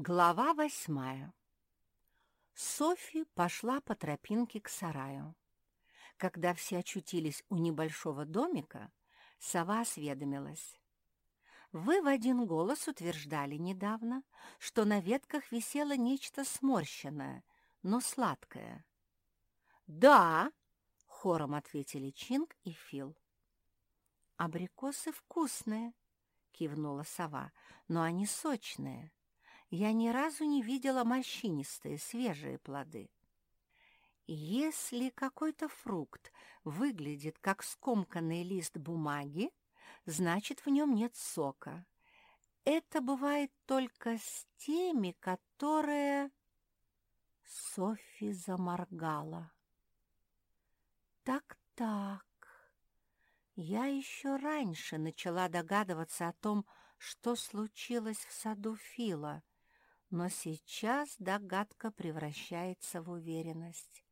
Глава восьмая. Софи пошла по тропинке к сараю. Когда все очутились у небольшого домика, сова осведомилась. «Вы в один голос утверждали недавно, что на ветках висело нечто сморщенное, но сладкое». «Да!» — хором ответили Чинг и Фил. «Абрикосы вкусные», — кивнула сова, — «но они сочные» я ни разу не видела морщинистые свежие плоды. Если какой-то фрукт выглядит как скомканный лист бумаги, значит, в нем нет сока. Это бывает только с теми, которые... Софи заморгала. Так-так, я еще раньше начала догадываться о том, что случилось в саду Фила, но сейчас догадка превращается в уверенность.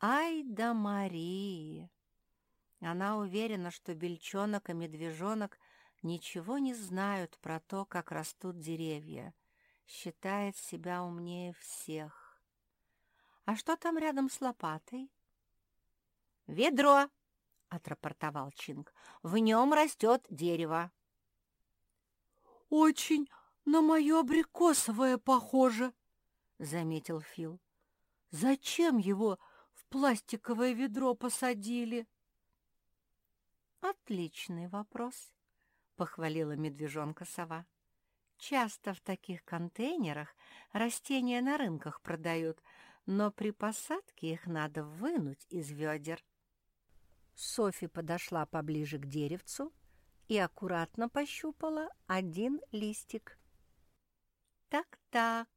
Ай да Марии! Она уверена, что бельчонок и медвежонок ничего не знают про то, как растут деревья, считает себя умнее всех. А что там рядом с лопатой? «Ведро!» — отрапортовал Чинг. «В нем растет дерево». «Очень на мое абрикосовое похоже», — заметил Фил. «Зачем его в пластиковое ведро посадили?» «Отличный вопрос», — похвалила медвежонка-сова. «Часто в таких контейнерах растения на рынках продают, но при посадке их надо вынуть из ведер». Софи подошла поближе к деревцу и аккуратно пощупала один листик. Так-так,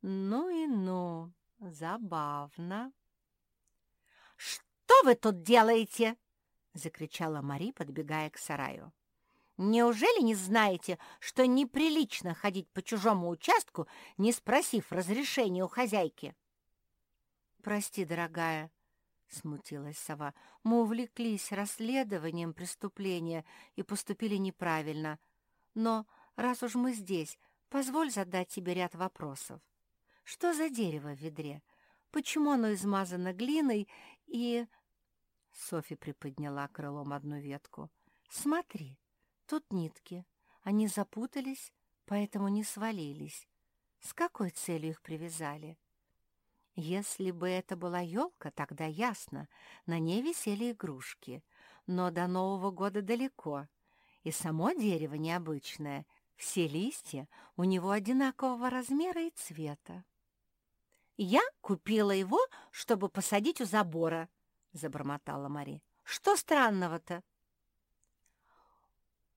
ну и ну, забавно. «Что вы тут делаете?» — закричала Мари, подбегая к сараю. «Неужели не знаете, что неприлично ходить по чужому участку, не спросив разрешения у хозяйки?» «Прости, дорогая», — смутилась сова, — «мы увлеклись расследованием преступления и поступили неправильно. Но раз уж мы здесь, Позволь задать тебе ряд вопросов. Что за дерево в ведре? Почему оно измазано глиной и...» Софи приподняла крылом одну ветку. «Смотри, тут нитки. Они запутались, поэтому не свалились. С какой целью их привязали?» Если бы это была елка, тогда ясно, на ней висели игрушки. Но до Нового года далеко, и само дерево необычное — все листья у него одинакового размера и цвета. «Я купила его, чтобы посадить у забора», — забормотала Мари. «Что странного-то?»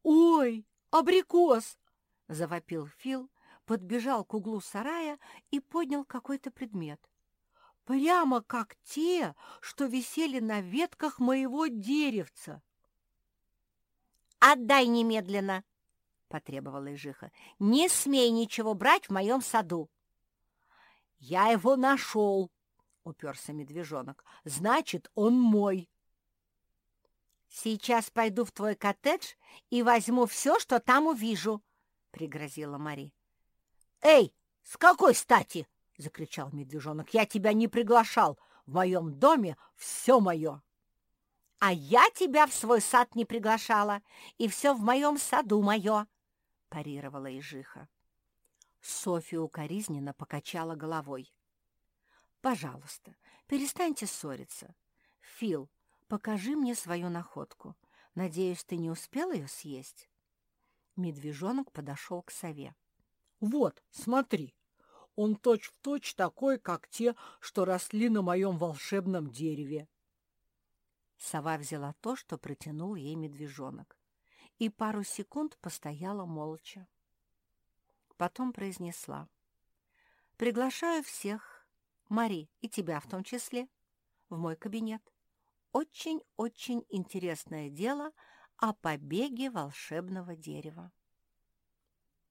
«Ой, абрикос!» — завопил Фил, подбежал к углу сарая и поднял какой-то предмет. «Прямо как те, что висели на ветках моего деревца!» «Отдай немедленно!» Потребовала Ижиха. «Не смей ничего брать в моем саду!» «Я его нашел!» — уперся медвежонок. «Значит, он мой!» «Сейчас пойду в твой коттедж и возьму все, что там увижу!» — пригрозила Мари. «Эй, с какой стати?» — закричал медвежонок. «Я тебя не приглашал! В моем доме все мое!» «А я тебя в свой сад не приглашала, и все в моем саду мое!» Парировала Ижиха. Софья укоризненно покачала головой. «Пожалуйста, перестаньте ссориться. Фил, покажи мне свою находку. Надеюсь, ты не успел ее съесть?» Медвежонок подошел к сове. «Вот, смотри, он точь-в-точь точь такой, как те, что росли на моем волшебном дереве». Сова взяла то, что протянул ей медвежонок и пару секунд постояла молча. Потом произнесла. «Приглашаю всех, Мари, и тебя в том числе, в мой кабинет. Очень-очень интересное дело о побеге волшебного дерева».